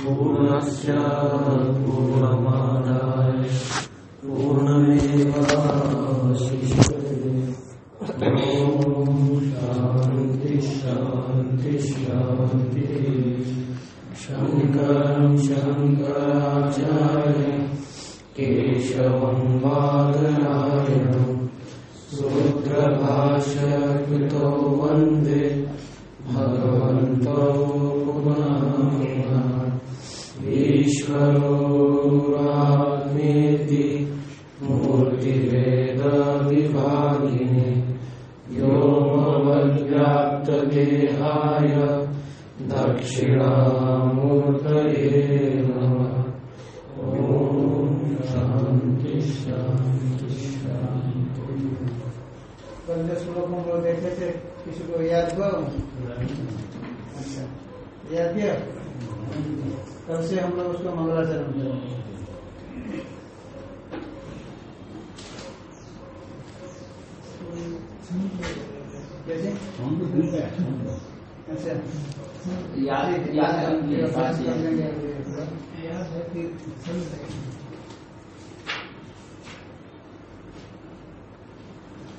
पूर्णस्य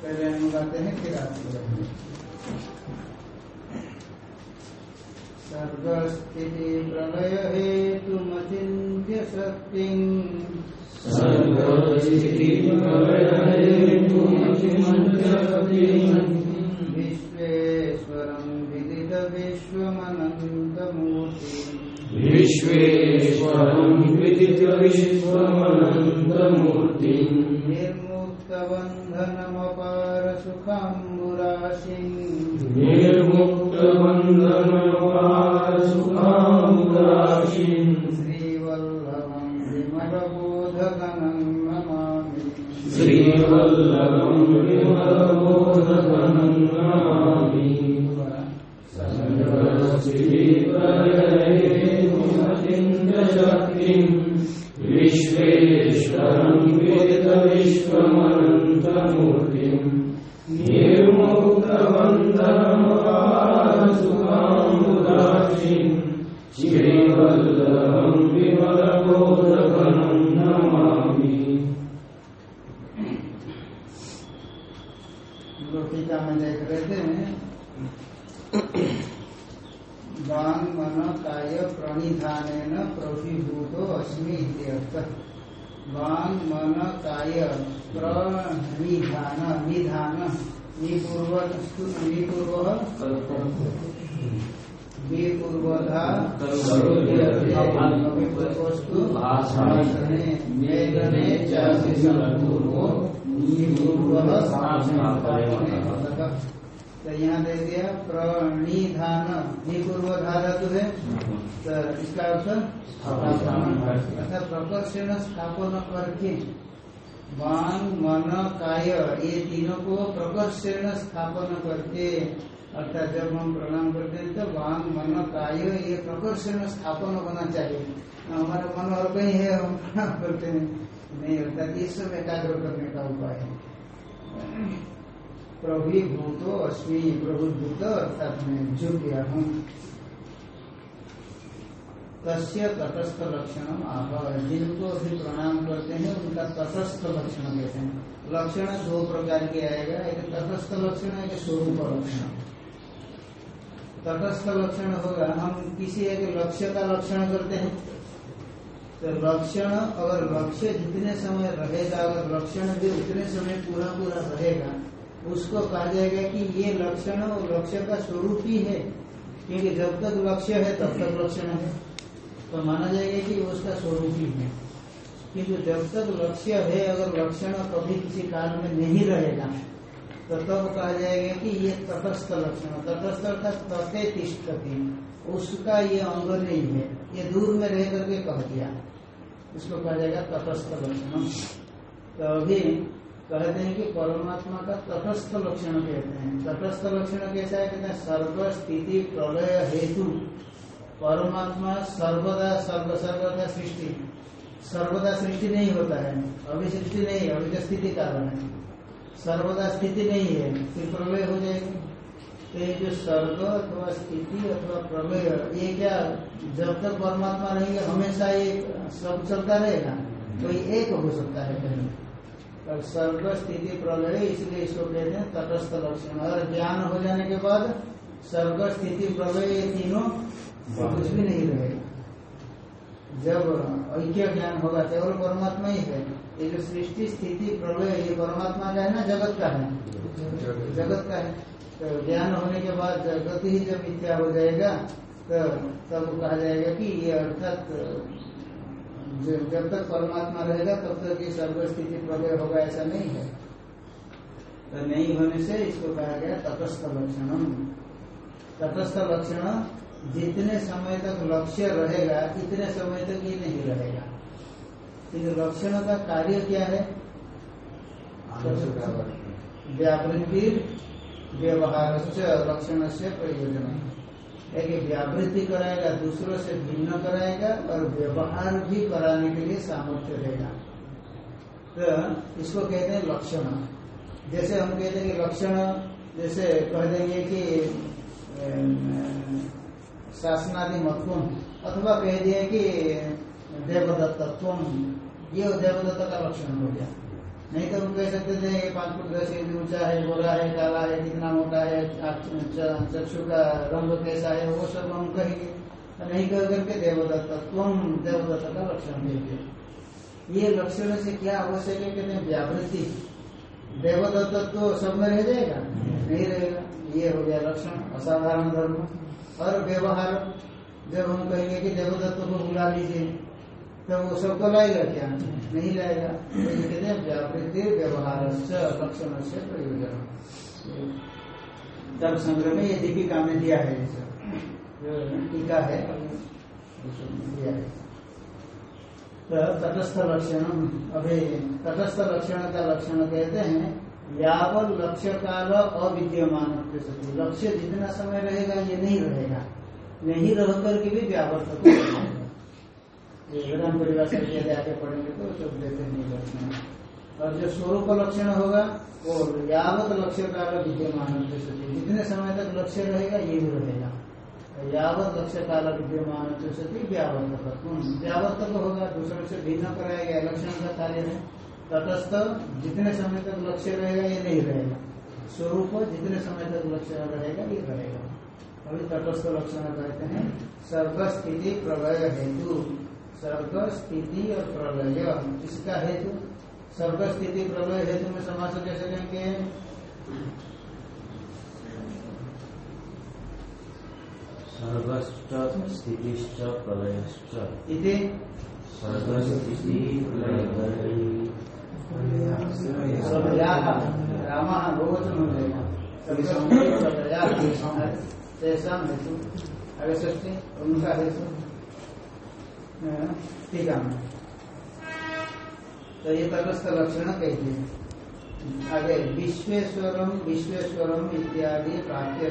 पहले हम गाते हैं फिर आप बोलेंगे सर्गस्थिति प्रलय हेतु मचिन्त्य शक्ति। विश्वेश्वरं विदित विश्वमनन्तमूर्ति विश्वेश्वरं विदित विश्वमनन्तमूर्तिम्। सुखाम्बुराशिम् निर्मुक्तबन्धनमपारसुखामुराशिम् श्रीवल्लभं विमलबोधगणं नमामि। श्रीवल्लभं विमलबोधगणं च पूर्वो निपूर्वः तो यहाँ दे दिया प्रणिधान निपूर्व धातु है। तो इसका अर्थ अर्थात प्रकर्षण स्थापन करके वांग, मन, काय, ये तीनों को प्रकर्षण स्थापन करके, अर्थात जब हम प्रणाम करते हैं तो वांग, मन, काय, ये प्रकर्षण स्थापन होना चाहिए। हमारा मन और कहीं है, हम प्रणाम करते हैं। नहीं, अर्थात ये सब एकाग्र करने का उपाय है। प्रभुभूतो, अस्मि प्रभुभूत, अर्थात मैं झुक गया हूँ तस्य तटस्थ लक्षण आह, जिनको भी प्रणाम करते हैं, उनका तटस्थ लक्षण कहते हैं। लक्षण दो प्रकार के आएगा, एक तटस्थ लक्षण, एक स्वरूप लक्षण। तटस्थ लक्षण होगा, हम किसी एक लक्ष्य का लक्षण करते हैं। तो लक्षण, अगर लक्ष्य जितने समय रहेगा, अगर लक्षण भी उतने समय पूरा पूरा रहेगा, उसको कहा जाएगा कि ये लक्षण और लक्ष्य का स्वरूप ही है। क्योंकि जब तक लक्ष्य है, तब तक लक्षण है। तो माना जाएगा कि उसका स्वरूप ही है। किंतु जब तक लक्ष्य है, अगर लक्षण कभी किसी काल में नहीं रहेगा तो तब कहा जाएगा कि ये तटस्थ लक्षण, तटस्थ अर्थात तटे तिष्ठती उसका ये अंग नहीं है। ये दूर में रह करके कह दिया। उसको कहा जाएगा तटस्थ लक्षण। तो अभी कहते हैं कि परमात्मा का तटस्थ लक्षण कहते हैं। तटस्थ लक्षण कैसा है? कहते हैं सर्व स्थिति प्रलय हेतु। परमात्मा सर्वदा सर्व सर्वदा सृष्टि। सर्वदा सृष्टि नहीं होता है। अभी सृष्टि नहीं अभी तो स्थिति कारण है। सर्वदा स्थिति नहीं है, फिर प्रलय हो जाएगी। तो ये जो स्वर्ग अथवा स्थिति अथवा प्रलय, ये क्या जब तक परमात्मा रहेंगे हमेशा ये सब चलता रहेगा? कोई एक हो सकता है कहीं। और स्वर्ग स्थिति, प्रलय, इसलिए इसको कहते हैं तटस्थ लक्षण। और ज्ञान हो जाने के बाद स्वर्ग स्थिति, प्रलय, ये तीनों कुछ भी नहीं रहेगा जब ऐक्य ज्ञान होगा, केवल परमात्मा ही है। ये जो सृष्टि, स्थिति, प्रलय, ये परमात्मा का है ना, जगत का है। जगत का है। तो ज्ञान होने के बाद जगत ही जब मिथ्या हो जाएगा तो तब कहा जाएगा कि ये अर्थात जब तक परमात्मा रहेगा, तब तक ये सर्वस्थिति प्रलय होगा, ऐसा नहीं है। तो नहीं होने से इसको कहा गया तटस्थ लक्षण तटस्थ लक्षण जितने समय तक लक्ष्य रहेगा, इतने समय तक ये नहीं रहेगा। किंतु लक्षण का कार्य क्या है? व्यावृत्ति व्यवहार लक्षण से प्रयोजन एक व्यावृत्ति कराएगा, दूसरों से भिन्न कराएगा और व्यवहार भी कराने के लिए सामर्थ्य देगा तो इसको कहते हैं लक्षण। जैसे हम कहते हैं कि लक्षण, जैसे कह देंगे कि शासनादि महत्व अथवा कह दिए कि देवदत्तत्व, ये देवदत्त का लक्षण हो गया नहीं तो हम कह सकते थे, ये पाँच फुट दस इंच ऊँचा है, गोरा है, काला है, कितना मोटा है चक्षु का रंग कैसा है, वो सब हम कहेंगे। नहीं कह करके देवदत्त तुम देवदत्त का लक्षण देंगे ये लक्षण से क्या आवश्यक है? कहते व्यावृत्ति। देवदत्त तो सब में रह जाएगा? नहीं रहेगा। ये हो गया लक्षण, असाधारण धर्म। और व्यवहार जब हम कहेंगे कि देवदत्त को बुला लीजिए तो वो सबको लाएगा क्या? नहीं लाएगा। तो कहते हैं व्यावृत्ति व्यवहार लक्षण से प्रयोजन। तब संग्रह में ये दीपिका में दिया है। टीका है, दिया है। तटस्थ लक्षण अभी तटस्थ लक्षण का लक्षण कहते हैं यावल लक्ष्य काल अविद्यमान लक्ष्य जितना समय रहेगा, ये नहीं रहेगा। नहीं रह करके भी व्यावर्त वेदांत परिभाषा के आगे पढ़ेंगे तो सब देते हैं लक्षण और जो स्वरूप लक्षण होगा, वो यावत लक्ष्य काल विद्यमान जितने समय तक लक्ष्य रहेगा, ये भी रहेगा। यावत लक्ष्य काल विद्यमान सती व्यावर्त व्यावर्त होगा, दूसरे से भिन्न कराएगा लक्षण का कार्य है। तटस्थ जितने समय तक लक्ष्य रहेगा ये नहीं रहेगा। स्वरूप जितने समय तक लक्ष्य रहेगा ये रहेगा। अभी तटस्थ लक्षण कहते हैं सर्वस्थिति प्रलय हेतु। सर्ग स्थिति और प्रलय इसका हेतु? सर्ग स्थिति प्रलय हेतु में समाज कैसे स्थितिश्च प्रलयश्च। इति? सर्गस्थिति हो तो ये तटस्थ लक्षण कहते हैं आगे विश्वेश्वरम विश्वेश्वरम इत्यादि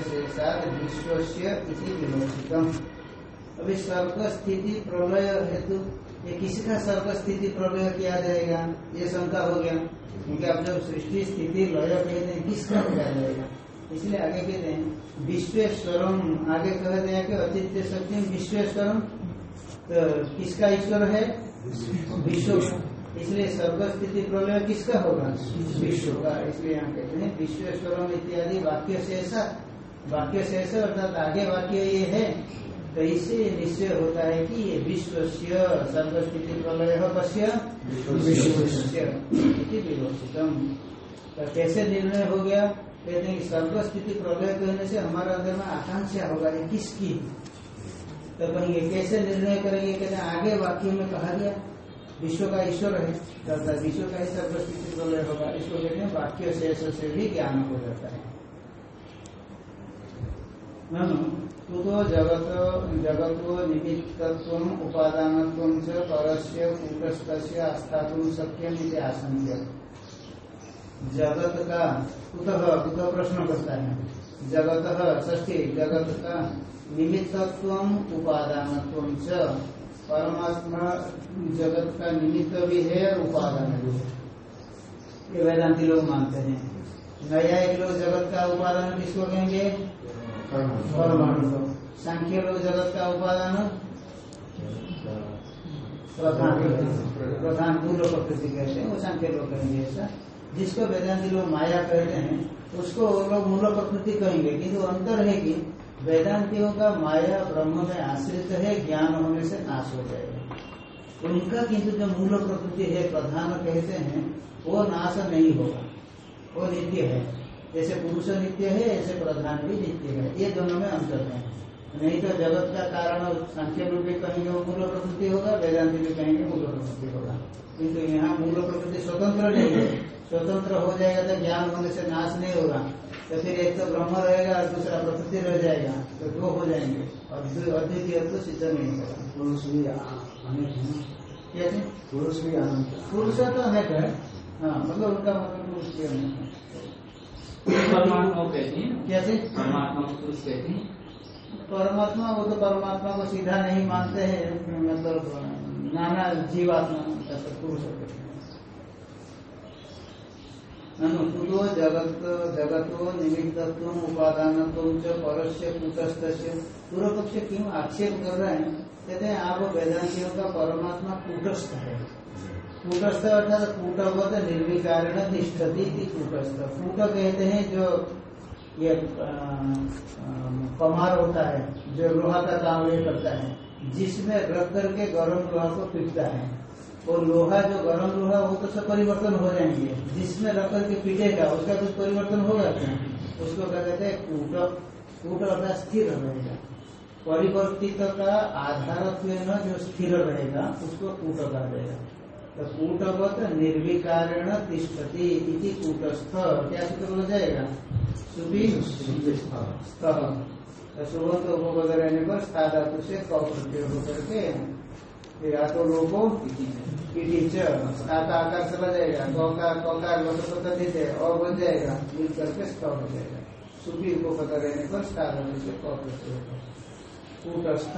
से साथ विश्वस्य इति विमोचितम अभी सर्ग स्थिति प्रलय हेतु ये किसका सर्ग स्थिति प्रलय किया जाएगा? ये शंका हो गया। क्योंकि आप जब सृष्टि, स्थिति, लय कहते हैं, किसका किया जाएगा? इसलिए आगे कहते हैं, विश्वेश्वरम, आगे कहते हैं कि अतिथ्य सत्यम, विश्वेश्वरम तो किसका ईश्वर है? विश्व इसलिए सर्वस्थिति प्रलय किसका होगा? विश्व का। इसलिए यहाँ कहते हैं, विश्वेश्वरम इत्यादि वाक्य ऐसा वाक्य ऐसा अर्थात आगे वाक्य ये है तो इससे निश्चय होता है कि ये विश्व से सर्वस्थिति प्रलय कश्य विवक्षितम तो कैसे निर्णय हो गया? कहते हैं सर्वस्थिति प्रलय कहने से हमारा अंदर में आकांक्षा होगा ये किसकी। तो कहेंगे कैसे निर्णय करेंगे? कहते हैं आगे वाक्य में कहा गया विश्व का ईश्वर है। अर्थात विश्व का ही सर्वस्थिति प्रलय होगा। इसको कहते हैं वाक्य शेष से भी ज्ञान हो जाता है। जगत जगत निमित्तत्व उपादानत्व च परस्य कूटस्थ आस्थातुम सक्यम आशंक्य जगत का कुतः? कुतः प्रश्न करता है? जगत ष्ठी जगत का निमित्तत्व उपादानत्व च। परमात्मा जगत का निमित्त भी है और उपादान भी है ये वेदांति लोग मानते हैं। नया एक लोग जगत का उपादान किसको कहेंगे? सांख्य लोग जगत का उपादान प्रधान प्रधान पूर्व प्रकृति कहते हैं वो सांख्य लोग कहेंगे ऐसा। जिसको वेदांति लोग माया कहते हैं, उसको लोग मूल प्रकृति कहेंगे। किंतु अंतर है कि वेदांतियों का माया ब्रह्म में आश्रित है, ज्ञान होने से नाश हो जाएगा। उनका किंतु जो मूल प्रकृति है, प्रधान कहते हैं, वो नाश नहीं होगा। वो नित्य है। जैसे पुरुष नित्य है ऐसे प्रधान भी नित्य है। ये दोनों में अंतर है। नहीं तो जगत का कारण सांख्य रूप भी कहेंगे वो मूल प्रकृति होगा वेदांति भी कहेंगे मूल प्रकृति होगा। किंतु यहाँ मूल प्रकृति स्वतंत्र नहीं है। स्वतंत्र हो जाएगा तो ज्ञान होने से नाश नहीं होगा। तो फिर एक तो ब्रह्म रहेगा और दूसरा प्रकृति रह जाएगा। तो दो हो जाएँगे। और अद्वितीय तो सिद्ध नहीं होगा। पुरुष भी अनेक है। क्या पुरुष भी अनंत। पुरुष तो अनेक है। हाँ मतलब उनका मतलब पुरुष भी अनेक है। परमात्मा को कहते हैं। चीज़? परमात्मा को पुरुष कहते हैं। परमात्मा वो तो परमात्मा को सीधा नहीं मानते हैं मतलब नाना जीवात्मा पुरुष ननु जगत जगतो निमित्तत्व उपादानत्व परस्य कूटस्थ पूर्व पक्ष क्यों आक्षेप कर रहे हैं? कहते हैं आप वेदांतियों का परमात्मा कुटस्थ है। कूटस्थ अर्थात कूटवत निर्विकारण कूटस्थ। कूट कहते हैं जो ये कमार होता है, जो लोहा का काम ये करता है, जिसमें रख करके गर्म लोहा को पीटता है। और लोहा जो गर्म लोहा वो तो सब परिवर्तन हो जाएँगे। जिसमें रख करके पीटेगा, उसका कुछ परिवर्तन हो होगा क्या उसको क्या कहते हैं? कूट। कूट अर्थात स्थिर रहेगा। परिवर्तित का आधार जो स्थिर रहेगा, उसको कूट कहा जाएगा। तो कूटवत निर्विकारण तिष्ठति इति कूटस्थ। क्या सूत्र हो जाएगा? सुबी तो सुबह तो उपपद रहने पर स्था धातु से क प्रत्यय होकर के फिर या तो लोगो पीटी च स्था का आकार चला जाएगा। क का क का देते और बन जाएगा। मिल करके स्थ हो जाएगा। सुबी उपपद रहने पर स्था धातु से क प्रत्यय होगा। कूटस्थ।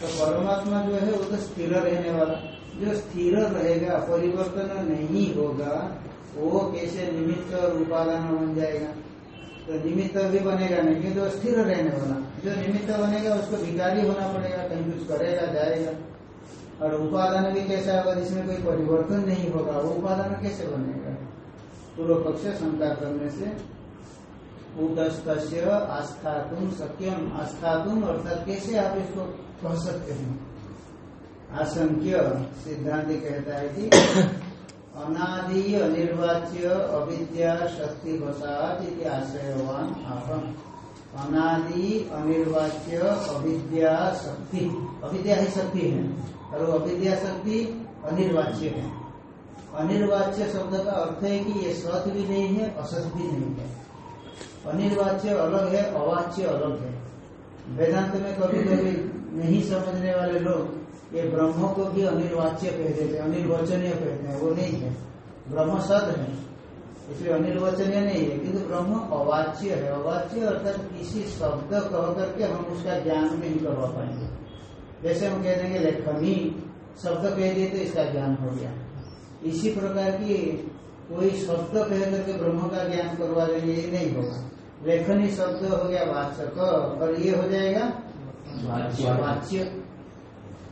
तो परमात्मा जो है वो तो स्थिर रहने वाला। जो स्थिर रहेगा, परिवर्तन नहीं होगा, वो कैसे निमित्त और उपादान बन जाएगा? तो निमित्त भी बनेगा नहीं क्योंकि वो स्थिर रहने वाला, जो निमित्त बनेगा, उसको विकारी होना पड़ेगा, कहीं कुछ करेगा, जाएगा। और उपादान भी कैसा होगा, जिसमें कोई परिवर्तन नहीं होगा, वो उपादान कैसे बनेगा? पूर्व पक्ष शंका करने से उदस्त आस्थातुम सक्यम आस्थातुम अर्थात कैसे आप इसको कह सकते हैं? आशंक्य सिद्धांत कहता है कि अनादि अनिर्वाच्य अविद्या शक्ति वसात इति आश्रयवान आहम अनादि, अनिर्वाच्य, अविद्या, शक्ति। अविद्या ही शक्ति है, और वो अविद्या शक्ति अनिर्वाच्य है। अनिर्वाच्य शब्द का अर्थ है कि ये सत भी नहीं है, असत भी नहीं है। अनिर्वाच्य अलग है, अवाच्य अलग है। वेदांत में कभी कभी नहीं समझने वाले लोग ये ब्रह्म को भी अनिर्वाच्य कह देते हैं, अनिर्वचनीय कहते हैं, वो नहीं है। ब्रह्म सद है, इसलिए अनिर्वचनीय नहीं है, किंतु ब्रह्म अवाच्य है। अवाच्य अर्थात किसी शब्द कह करके हम उसका ज्ञान नहीं करवा पाएँगे। जैसे हम कह देंगे, लेखनी शब्द कह दिए तो इसका ज्ञान हो गया। इसी प्रकार की कोई शब्द कह करके ब्रह्म का ज्ञान करवा देंगे, ये नहीं होगा। लेखनी शब्द हो गया वाचक और ये हो जाएगा वाच्य।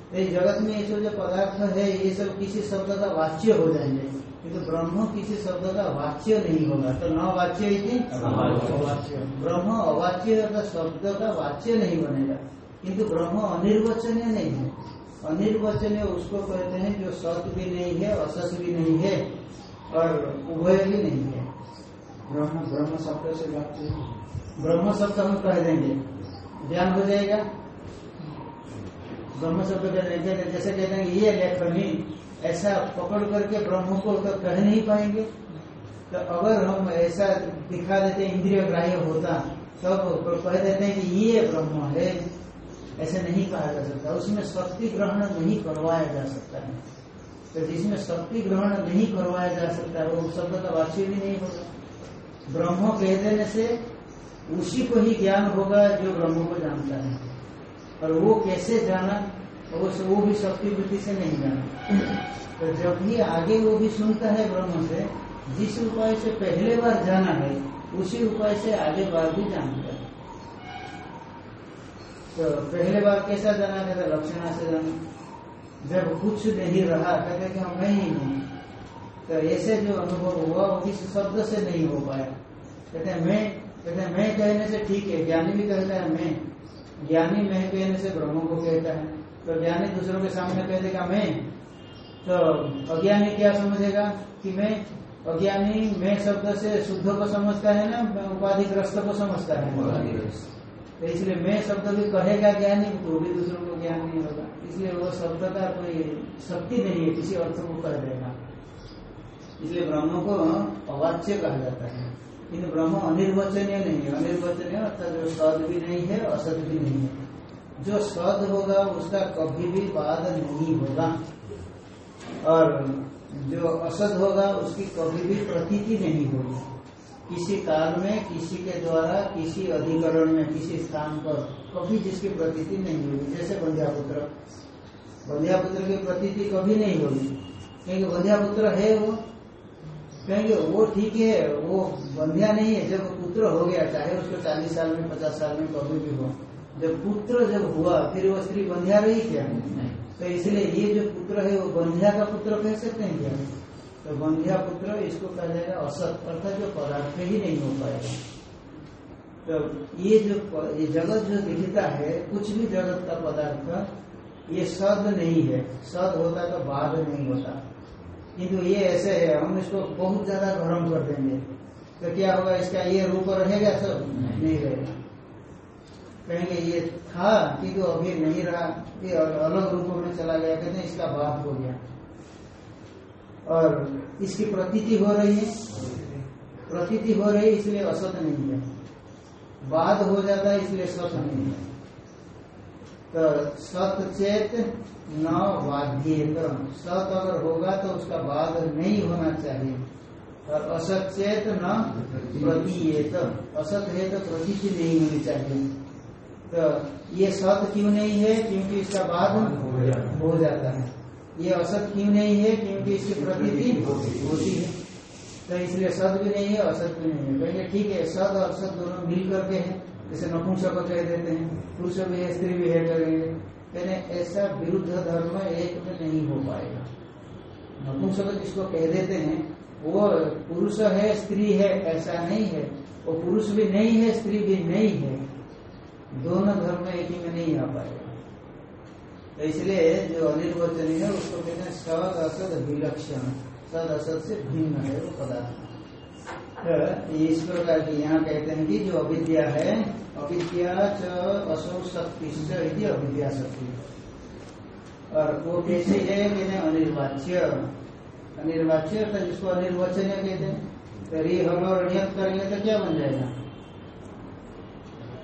तो जगत में ये सब जो पदार्थ है ये सब किसी शब्द का वाच्य हो जाएँगे। किंतु ब्रह्म किसी शब्द का वाच्य नहीं होगा। तो न वाच्य ही थी अवाच्य। अवाच्य। ब्रह्म अवाच्य अर्थात शब्द का वाच्य नहीं बनेगा। किंतु ब्रह्म अनिर्वचनीय नहीं है। अनिर्वचनीय उसको कहते हैं जो सत भी नहीं है असत भी नहीं है और उभय भी नहीं है। ब्रह्म ब्रह्म शब्द से वाच्य है। ब्रह्म शब्द हम कह देंगे। ज्ञान हो जाएगा? ब्रह्म शब्द कह देंगे जैसे कहते हैं, ये लेखनी, ऐसा पकड़ करके ब्रह्म को तो कह नहीं पाएँगे। तो अगर हम ऐसा दिखा देते इंद्रिय ग्राह्य होता, तब कह देते हैं कि ये ब्रह्म है। ऐसे नहीं कहा जा सकता। उसमें शक्ति ग्रहण नहीं करवाया जा सकता है। तो जिसमें शक्ति ग्रहण नहीं करवाया जा सकता है वो शब्द का वाच्य भी नहीं होगा। ब्रह्म कह देने से उसी को ही ज्ञान होगा जो ब्रह्म को जानता है। और वो कैसे जाना वो वो भी शक्ति वृत्ति से नहीं जाना। तो जब भी आगे वो भी सुनता है ब्रह्म से, जिस उपाय से पहले बार जाना है, उसी उपाय से आगे बार भी जानता है। तो पहले बार कैसा जाना कहते लक्षणा से जाना। जब कुछ नहीं रहा कहते कि हम नहीं नहीं। तो ऐसे जो अनुभव हुआ, वो किसी शब्द से नहीं हो पाया। कहते हैं, मैं कहते हैं, मैं कहने से ठीक है, ज्ञानी भी कहता है, मैं। ज्ञानी मैं कहने से ब्रह्म को कहता है। तो ज्ञानी दूसरों के सामने कह देगा मैं। तो अज्ञानी क्या समझेगा कि मैं? अज्ञानी मैं शब्द से शुद्ध को समझता है ना उपाधिग्रस्त को समझता है। तो इसलिए मैं शब्द भी कहेगा ज्ञानी वो भी दूसरों को ज्ञान नहीं होगा। इसलिए वो शब्द का कोई शक्ति नहीं है किसी अर्थ को कर देगा। इसलिए ब्रह्म को अवाच्य कहा जाता है। किन्तु ब्रह्म अनिर्वचनीय नहीं है। अनिर्वचनीय अर्थात जो सद भी नहीं है असत भी नहीं है। जो सद होगा, उसका कभी भी बाद नहीं होगा। और जो असद होगा, उसकी कभी भी प्रतीति नहीं होगी। किसी काल में, किसी के द्वारा, किसी अधिकरण में, किसी स्थान पर कभी जिसकी प्रतीति नहीं होगी। जैसे बंध्यापुत्र। बंध्यापुत्र की प्रतीति कभी नहीं होगी। क्योंकि बंध्यापुत्र है वो। कहेंगे वो ठीक है वो बंध्या नहीं है जब पुत्र हो गया चाहे उसको चालीस साल में पचास साल में कभी भी हो जब पुत्र जब हुआ फिर वो स्त्री बंध्या रही क्या? तो इसलिए ये जो पुत्र है वो बंध्या का पुत्र कह सकते हैं क्या? तो बंध्या पुत्र इसको कहा जाएगा असत अर्थात जो पदार्थ ही नहीं हो पाएगा। तो ये जो ये जगत जो दिखता है कुछ भी जगत का पदार्थ ये सद नहीं है। सद होता तो बाद नहीं होता। किंतु ये ऐसे है, हम इसको बहुत ज़्यादा गर्म कर देंगे। तो क्या होगा, इसका ये रूप रहेगा सब नहीं रहेगा। कहेंगे, ये था किंतु अभी नहीं रहा, ये अलग रूप में चला गया, कहते हैं इसका बात हो गया। और इसकी प्रतीति हो रही है। प्रतीति हो रही इसलिए असत नहीं है। बाद हो जाता है, इसलिए सत नहीं है। तो सत चेत न बाध्य सत अगर होगा तो उसका बाद नहीं होना चाहिए। और असत चेत न प्रतीयत असत है तो प्रतीति नहीं होनी चाहिए। तो ये सत क्यों नहीं है? क्योंकि इसका बाद हो जाता है। ये असत क्यों नहीं है? क्योंकि इसकी प्रतीति होती है। तो इसलिए सत भी नहीं है, असत भी नहीं है। कहेंगे ठीक है, सत और सत दोनों मिल करके हैं। जैसे नपुंसक को कह देते हैं, पुरुष भी है, स्त्री भी है, करेंगे। कहने ऐसा विरुद्ध धर्म एक में नहीं हो पाएगा। नपुंसक जिसको कह देते हैं, वो पुरुष है, स्त्री है, ऐसा नहीं है। वो पुरुष भी नहीं है, स्त्री भी नहीं है। दोनों धर्म एक ही में नहीं आ पाएगा। तो इसलिए जो अनिर्वचनी है, उसको कहते हैं सद असद विलक्षण। सद असद से भिन्न है वो पदार्थ। तो इस प्रकार की यहाँ कहते हैं कि जो अविद्या है अविद्या च असौ शक्ति अविद्या शक्ति और वो कैसे है? कहते हैं अनिर्वाच्य। अनिर्वाच्य अर्थात जिसको अनिर्वचनीय कहते हैं। तो री हम और नियत करेंगे तो क्या बन जाएगा?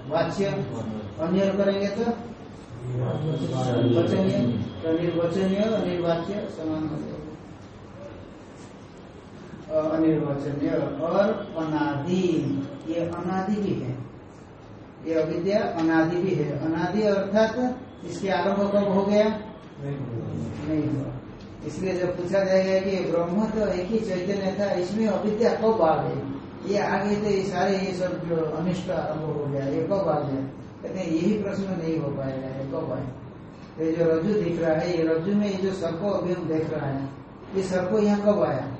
वाच्य। अन्य करेंगे तो? वचनीय तो निर्वचनीय अनिर्वाच्य समान हो जाएगा। अनिर्वचनीय और अनादि। ये अनादि भी है। ये अविद्या अनादि भी है। अनादि अर्थात इसके आरंभ कब हो गया? नहीं हुआ। इसलिए जब पूछा जाएगा कि ब्रह्म तो एक ही चैतन्य था, इसमें अविद्या कब आ गई? ये आ गए थे ये सारे ये सब जो अनिष्ट आरंभ हो गया, ये कब आ गया? कहते हैं, यही प्रश्न नहीं हो पाएगा, ये कब आए? ये जो रज्जु दिख रहा है, ये रज्जु में ये जो सर्प अभी हम देख रहा है, ये सर्प यहाँ कब आया?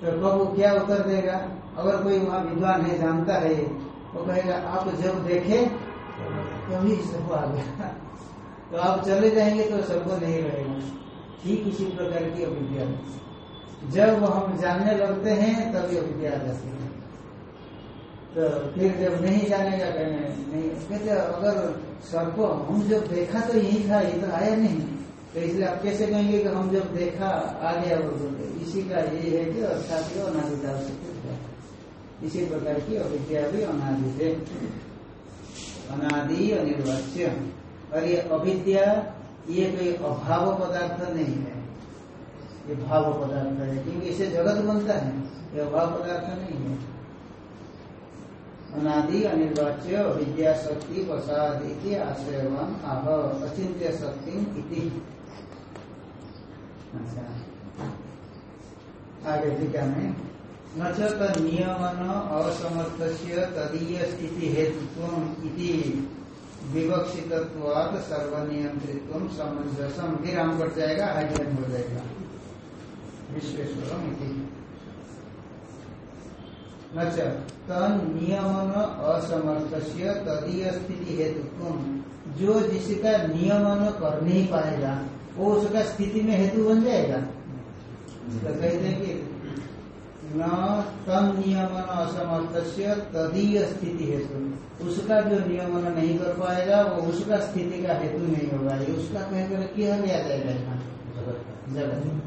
तो प्रभु क्या उत्तर देगा? अगर कोई वहाँ विद्वान है, जानता है, वो कहेगा, आप जब देखे तभी तो सर्प आ गया तो आप चले जाएँगे तो सबको नहीं रहेगा। ठीक इसी प्रकार की अविद्या। जब हम जानने लगते हैं, तभी अविद्या आ जाती है। तो फिर जब नहीं जानेगा कहने नहीं कहते अगर सर्प हम जब देखा तो यही था, ये तो आया नहीं। तो इसलिए आप कैसे कहेंगे कि हम जब देखा आ गया वो इसी का ये है कि अर्थात अनादिता इसी प्रकार की अविद्या भी अनादि है। अनादि अनिर्वाच्य। और ये अविद्या, ये कोई अभाव पदार्थ नहीं है। ये भाव पदार्थ है, क्योंकि इसे जगत बनता है। ये अभाव पदार्थ नहीं है। अनादि अनिर्वाच्य, अविद्या शक्ति प्रसाद आश्रयवान आह, अचिंत्य शक्ति आगे टीका में न च तनियमन असमर्थस्य तदीय स्थिति हेतुत्व इति विवक्षितत्वात् सर्वनियंत्रित्व समंजसम विराम बढ़ जाएगा हाइलाइट हो जाएगा। विश्वेश्वरम इति। न च तनियमन असमर्थस्य तदीय स्थिति हेतुत्व जो जिसका नियमन कर नहीं पाएगा वो उसका स्थिति में हेतु बन जाएगा। तो कहते हैं कि न तम नियमन असमर्थ तदीय स्थिति हेतु। उसका जो नियमन नहीं कर पाएगा, वो उसका स्थिति का हेतु नहीं होगा। ये उसका कहकर किया लिया जाएगा यहाँ। जगत।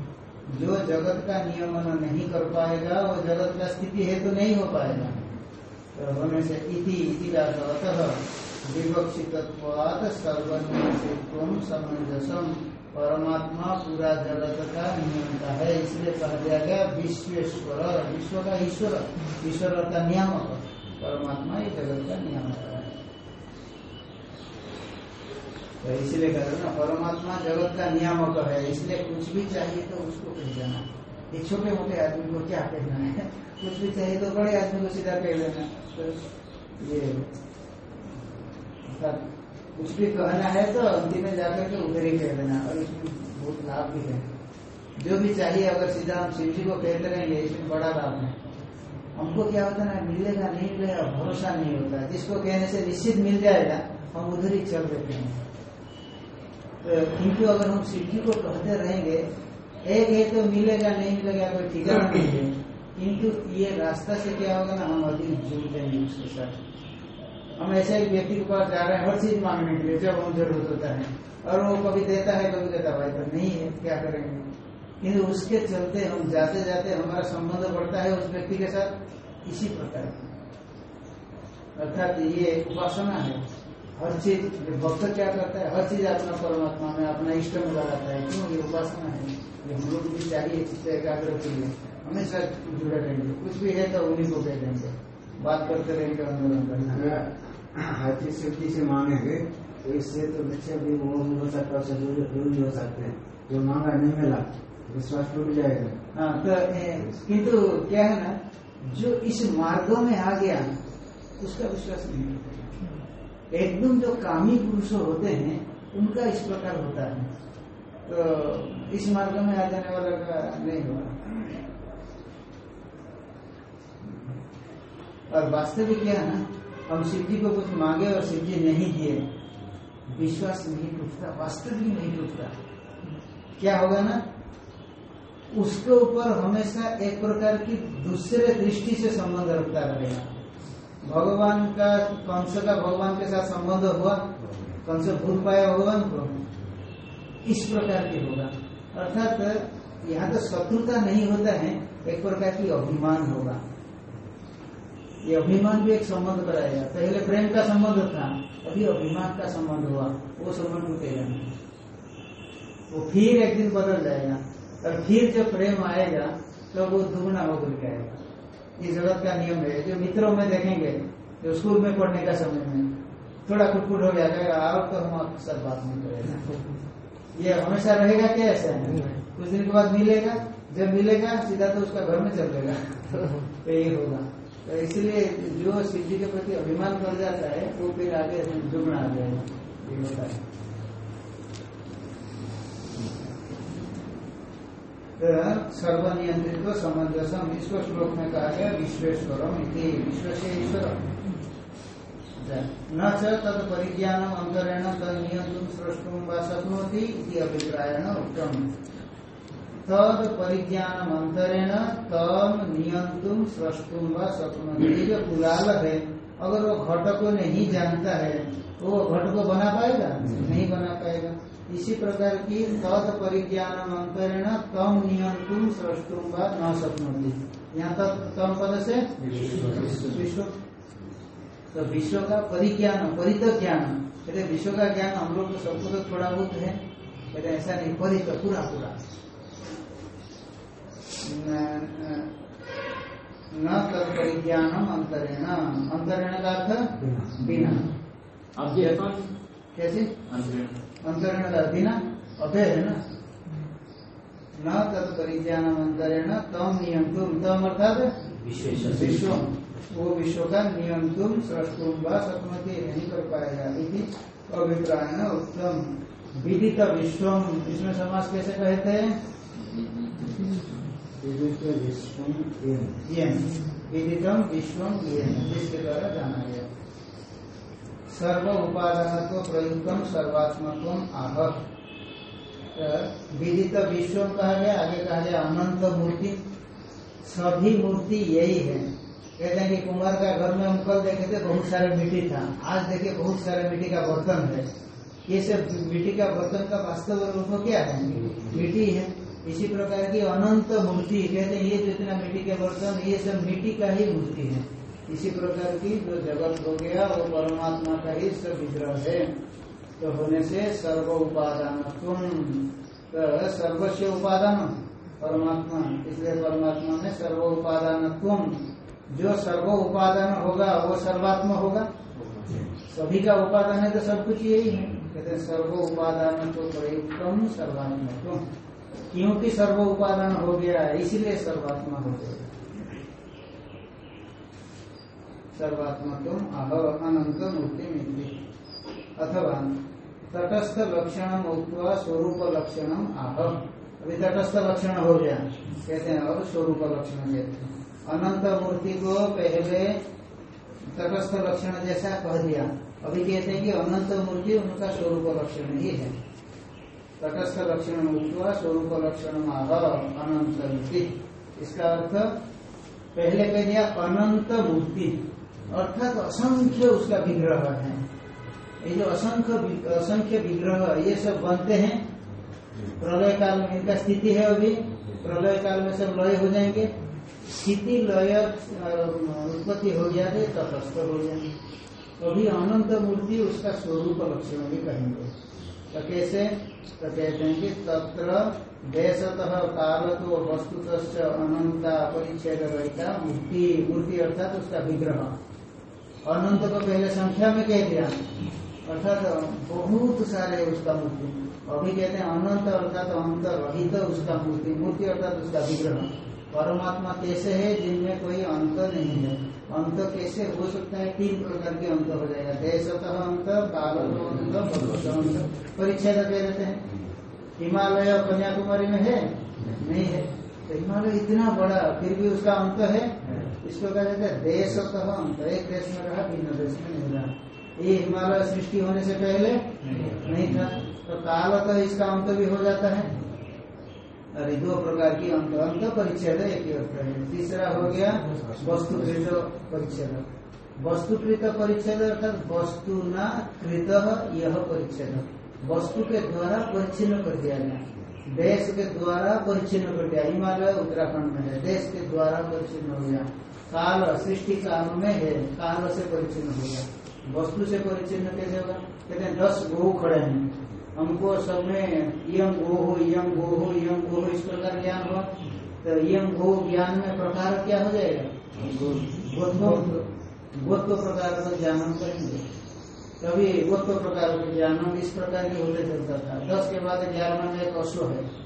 जो जगत का नियमन नहीं कर पाएगा, वो जगत का स्थिति हेतु नहीं हो पाएगा। तो होने से इति इति अतः विवक्षितत्वात् सर्वनियंत्रित्व समंजसम। परमात्मा पूरा जगत का नियंता है, इसलिए कहा गया विश्वेश्वर, विश्व का ईश्वर ईश्वर का नियामक, परमात्मा ये जगत का नियामक है। तो इसलिए कहते हैं ना, परमात्मा जगत का नियामक है, इसलिए कुछ भी चाहिए तो उसको कह देना। ये छोटे मोटे आदमी को क्या कहना है? कुछ भी चाहिए तो बड़े आदमी को सीधा कह देना। तो ये कुछ भी कहना है तो अंतिम में जाकर के उधर ही कह देना, और इसमें बहुत लाभ भी है। जो भी चाहिए, अगर सीधा हम शिव जी को कहते रहेंगे इसमें बड़ा लाभ है। हमको क्या होता है ना, मिलेगा नहीं मिलेगा, भरोसा नहीं होता। जिसको कहने से निश्चित मिल जाएगा, हम उधर ही चल देते हैं। तो किंतु अगर हम शिव जी को कहते रहेंगे, एक है तो मिलेगा, नहीं मिलेगा, कोई ठिकाना नहीं है। किंतु ये रास्ता से क्या होगा ना, हम अधिक जुड़ जाएँगे उसके साथ। हम ऐसे एक व्यक्ति के पास जा रहे हैं, हर चीज़ मांगने के लिए, जब हम ज़रूरत होता है। और वो कभी देता है, कभी कहता भाई तो नहीं है, क्या करेंगे? किंतु उसके चलते हम जाते जाते हमारा संबंध बढ़ता है उस व्यक्ति के साथ इसी प्रकार। अर्थात ये उपासना है। हर चीज़ भक्त क्या करता है? हर चीज़ अपना परमात्मा में, अपना इष्ट में लगाता है। क्यों? ये उपासना है। ये हम लोग भी चाहिए चित्त एकाग्र के लिए हमेशा जुड़े रहेंगे। कुछ भी है तो उन्हीं को कह देंगे। बात करते रहेंगे अंदर अंदर अगर हर चीज़ शिवजी से मांगेंगे तो इससे तो बच्चे भी वो हो सकता है दूर भी हो सकते हैं। जो मांगा नहीं मिला विश्वास टूट जाएगा। हाँ तो किंतु क्या है ना जो इस मार्गों में आ गया उसका विश्वास नहीं होता। एकदम जो कामी पुरुष होते हैं उनका इस प्रकार होता है। तो इस मार्ग में आ जाने वाला का नहीं होगा। और वास्तविक क्या है ना, हम जी को कुछ मांगे और शिव जी नहीं दिए विश्वास नहीं टूटता, वास्तविक नहीं टूटता। क्या होगा ना, उसके ऊपर हमेशा एक प्रकार की दूसरे दृष्टि से संबंध रखता रहेगा। भगवान का, कंस का भगवान के साथ संबंध हुआ, कंस भूल पाया भगवान को इस प्रकार के होगा। अर्थात, यहाँ तो शत्रुता नहीं होता है, एक प्रकार की अभिमान होगा। ये अभिमान भी एक संबंध कराएगा पहले प्रेम का संबंध था अभी अभिमान का संबंध हुआ वो संबंध टूटेगा वो फिर एक दिन बदल जाएगा और फिर जब प्रेम आएगा तो वो दुगना होकर के आएगा। ये जगत का नियम है जो मित्रों में देखेंगे जो स्कूल में पढ़ने का समय में थोड़ा कुटकुट हो गया कहेगा और तो हम आपके साथ बात नहीं करेगा। ये हमेशा रहेगा क्या ऐसा कुछ दिन के बाद मिलेगा जब मिलेगा सीधा तो उसका घर में चल देगा। तो ये होगा। तो इसलिए जो सिद्धि के प्रति अभिमान कर जाता है वो फिर आगे दुगना आ जाएगा ये होता है। सर्वनियंत्रित समंजसम इसको श्लोक में कहा गया, विश्वेश्वरम इति ईश्वर न तद परिज्ञान अंतरेण तद नियंत्रण सृष्टुम व शक्नोति अभिप्रायण उत्तम तद परिज्ञान अंतरेण तम नियंत्रण सृष्टुम व शक्नोति ये जो कुलाल है, अगर वो घट को नहीं जानता है तो वो घट को बना पाएगा? नहीं बना पाएगा। इसी प्रकार की तद परिज्ञान अंतरेण तम नियंत्रण सृष्टुम व न शक्नोति यहाँ तक तम पद से? विश्व। तो विश्व का परिज्ञान परित ज्ञान विश्व का ज्ञान हम लोग को सबको तो थोड़ा बहुत है ऐसा नहीं, परित, पूरा पूरा। न अंतरेण अंतरेण का अर्थ बिना कैसे अंतरेण का बिना अभय है ना न अंतरेण तम तम अर्थात वो विश्व का सृष्टुम व नहीं कर पाएगा इति अभिप्राय उत्तम विदित विश्वम इसमें समाज कैसे कहते हैं विश्वम जिसके द्वारा जाना गया। सर्व उपादान प्रयुक्तम सर्वात्मत्व आह। विदित विश्वम कहा गया, आगे कहा गया, अनंत मूर्ति। सभी मूर्ति यही है। कहते हैं कि कुमार का घर में हम कल देखे थे, बहुत सारे मिट्टी था। आज देखिए बहुत सारे मिट्टी का बर्तन है। ये सब मिट्टी का बर्तन का वास्तव रूप क्या है? मिट्टी है। इसी प्रकार की अनंत मूर्ति, कहते हैं, ये जितना मिट्टी के बर्तन, ये सब मिट्टी का ही मूर्ति है। इसी प्रकार की जो जगत हो गया, वो परमात्मा का ही सब विग्रह है। तो होने से सर्व उपादान तुम तो सर्वस्व उपादान परमात्मा। इसलिए परमात्मा में सर्व उपादान तुम जो सर्व उपादान होगा, वो सर्वात्मा होगा। सभी का उपादान है तो सब कुछ यही है। कहते सर्व उपादान तो प्रयुक्तम सर्वात्मा क्योंकि सर्व उपादान हो गया, इसलिए सर्वात्मा हो गया। सर्वात्मत्व आह अनंत मूर्ति मिलती अथवा तटस्थ लक्षण स्वरूप लक्षण आह अभी तटस्थ लक्षण हो गया। कहते हैं और स्वरूप लक्षण कहते हैं अनंत मूर्ति को पहले तटस्थ लक्षण जैसा कह दिया। अभी कहते हैं कि अनंत मूर्ति उनका स्वरूप लक्षण ही है। तटस्थ लक्षण स्वरूप लक्षण अनंत मूर्ति इसका अर्थ, पहले कह दिया अनंत मूर्ति अर्थात असंख्य उसका विग्रह है। ये जो असंख्य असंख्य विग्रह, ये सब बनते हैं। प्रलय काल में इनका स्थिति है अभी। प्रलय काल में सब लय हो जाएँगे। स्थिति, लय उत्पत्ति हो गया तो तटस्थ हो जाएँगे। अभी अनंत मूर्ति उसका स्वरूप लक्षण भी कहेंगे। तो कैसे? तो कहते हैं कि तत्र देशतः काल तो वस्तुत अनंता परिच्छेद रहता मूर्ति मूर्ति अर्थात उसका विग्रह। अनंत को पहले संख्या में कह दिया। अर्थात बहुत सारे उसका मूर्ति। अभी कहते हैं अनंत अर्थात अंत रहित उसका मूर्ति मूर्ति अर्थात उसका विग्रह। परमात्मा कैसे है, जिनमें कोई अंत नहीं है। अंत कैसे हो सकता है? तीन प्रकार के अंत हो जाएगा। देशतः अंत काल अंत अंत परिच्छेद कह देते हैं। हिमालय कन्याकुमारी में है? नहीं है। तो हिमालय इतना बड़ा फिर भी उसका अंत है? इसको कहा जाता है देशतः अंत। एक देश में रहा भिन्न देश में नहीं रहा। ये हिमालय सृष्टि होने से पहले नहीं। था। तो काल तो इसका अंत भी हो जाता है। अरे दो प्रकार की अंत अंत परिच्छेद एक ही अर्थ है तीसरा हो गया वस्तुकृत परिच्छेद वस्तुकृत परिच्छेद अर्थात वस्तु न कृत यह परिच्छेद वस्तु के द्वारा परिच्छिन्न कर दिया गया देश के द्वारा परिच्छिन्न कर दिया हिमालय उत्तराखंड में है देश के द्वारा परिच्छिन्न हो गया काल सृष्टि काल में है काल से परिच्छिन्न हो गया वस्तु से परिच्छिन्न कैसे होगा कहते हैं दस गो खड़े हैं हमको सब में यम गो हो यम गो हो यम गो हो इस प्रकार ज्ञान हुआ। तो यम गो ज्ञान में प्रकार क्या हो जाएगा? गोत्व प्रकार का ज्ञान हम करेंगे। तभी गोत्व प्रकार के ज्ञान हम इस प्रकार के होते चलता था। दस के बाद ग्यारह में एक अश्व है।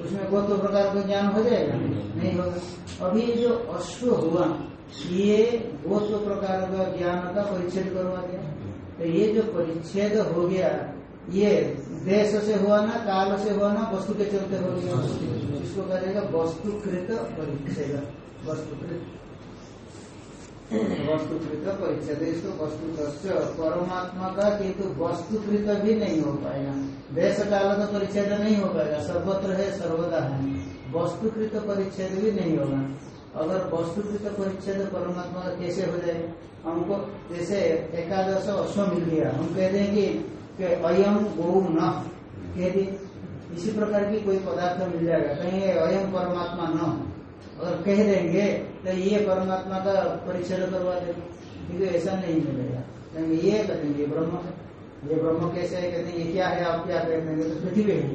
उसमें गोत्व प्रकार का ज्ञान हो जाएगा? नहीं होगा। अभी जो अश्व हुआ, ये गोत्व प्रकार का ज्ञान का परिच्छेद करवा दिया। तो ये जो परिच्छेद हो गया ये देश से हुआ ना, काल से हुआ ना, वस्तु के चलते हो गया इसको कहा जाएगा वस्तुकृत परिच्छेद, वस्तुकृत। वस्तुकृत परिच्छेद, इसको वस्तु परमात्मा का किंतु वस्तुकृत भी नहीं हो पाएगा। देश काल का परिच्छेद नहीं हो पाएगा, सर्वत्र है, सर्वदा है। वस्तुकृत परिच्छेद भी नहीं होगा। अगर वस्तुकृत परिच्छेद परमात्मा का कैसे हो जाए? हमको जैसे एकादश अश्व मिल गया, हम कह देंगे अयम गो न। कह दिए इसी प्रकार की कोई पदार्थ मिल जाएगा कहीं अयम परमात्मा न अगर कह देंगे तो ये परमात्मा का परिचय करवा देंगे। क्योंकि ऐसा नहीं मिलेगा। कहेंगे ये कहेंगे ब्रह्म ये ब्रह्म कैसे है? कहते हैं ये क्या है? आप क्या कहते हैं तो पृथ्वी है।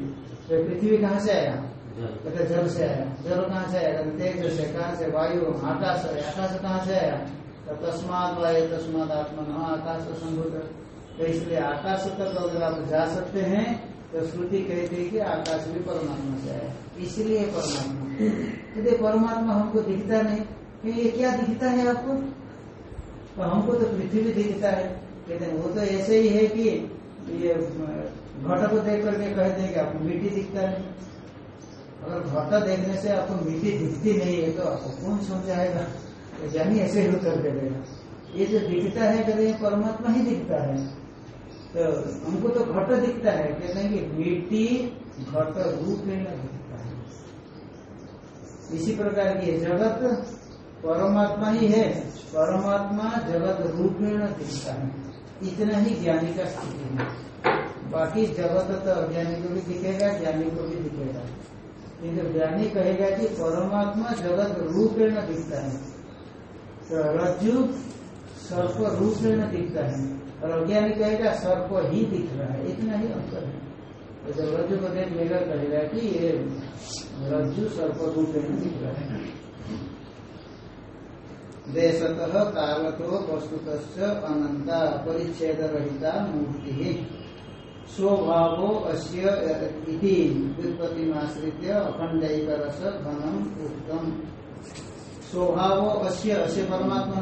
तो पृथ्वी कहाँ से आया? कहते जल से आया। जल कहाँ से आया? तेज से कहाँ से? वायु आकाश आकाश कहाँ से आया? तो तस्मात वायु तस्मात आत्मा न आकाश संभूत। तो इसलिए आकाश तक अगर आप जा सकते हैं तो श्रुति कहती है कि आकाश भी परमात्मा से आया इसलिए परमात्मा यदि परमात्मा हमको दिखता नहीं। कि ये क्या दिखता है आपको? तो हमको तो पृथ्वी दिखता है। कहते वो तो ऐसे ही है कि ये घट को देख करके कहते हैं कि आपको मिट्टी दिखता है। अगर घट देखने से आपको मिट्टी दिखती नहीं है तो आपको कौन समझाएगा? तो जानी ऐसे ही उत्तर दे देगा। ये जो दिखता है, कहते हैं, परमात्मा ही दिखता है। तो हमको तो घट दिखता है कहते हैं कि मिट्टी घट रूप में दिखता है। इसी प्रकार की जगत परमात्मा ही है, परमात्मा जगत रूप में दिखता है। इतना ही ज्ञानी का स्थिति है। बाकी जगत तो अज्ञानी को भी दिखेगा, ज्ञानी को भी दिखेगा। किंतु ज्ञानी कहेगा कि परमात्मा जगत रूप में दिखता है तो रज्जु सर्प रूप में दिखता है। और अज्ञानी कहेगा सर्प ही दिख रहा है। इतना ही अंतर है। तो जब रज्जु को देख लेगा कहेगा कि ये रज्जु सर्प रूप में दिख रहा है। देशतः कालतो वस्तुत अनंता परिच्छेद रहिता मूर्ति। स्वभावो अस्य इति व्युत्पत्तिमाश्रित्य अखंडैक रस घनम उत्तम स्वभाव अस्य अस्य परमात्मा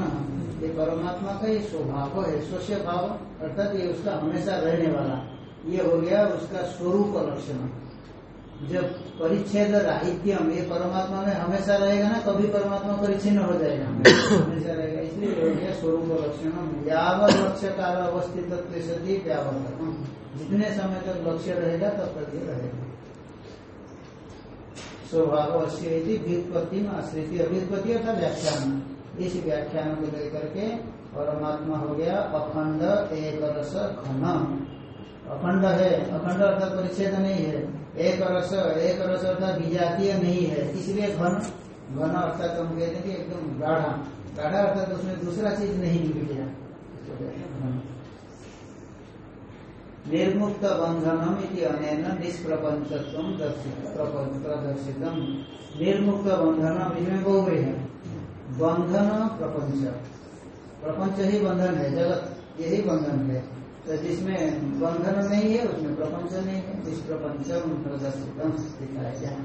ये परमात्मा का ये स्वभाव है स्वस्य भाव, अर्थात ये उसका हमेशा रहने वाला। ये हो गया उसका स्वरूप लक्षण। जब परिच्छेद राहित्यम, ये परमात्मा में हमेशा रहेगा ना कभी परमात्मा परिच्छिन्न हो जाएगा। हमेशा रहेगा। इसलिए हो गया स्वरूप लक्षण यावत लक्ष्य काल अवस्थित सती व्यावर्तक जितने समय तक लक्ष्य रहेगा, तब तक ये रहेगा। स्वभाव अश्य व्युत्पत्ति में आश्रित व्युत्पत्ति अर्थात व्याख्यान। इस व्याख्यान को लेकर के परमात्मा हो गया अखंड एक रस घन अखंड है, अखंड अर्थात परिच्छेद नहीं है। एक रस एक रस अर्थात विजातीय नहीं है। इसलिए घन घन अर्थात हम कहते हैं कि एकदम गाढ़ा। गाढ़ा अर्थात उसमें दूसरा चीज़ नहीं मिल गया। निर्मुक्त बंधनम अनेन निष्प्रपंचत्व प्रदर्शितम। निर्मुक्त बंधनम इसमें बहु है। बंधन प्रपंच। प्रपंच ही बंधन है, जगत यही बंधन है। तो जिसमें बंधन नहीं है, उसमें प्रपंच नहीं है। निष्प्रपंचम प्रदर्शितम दिखाया गया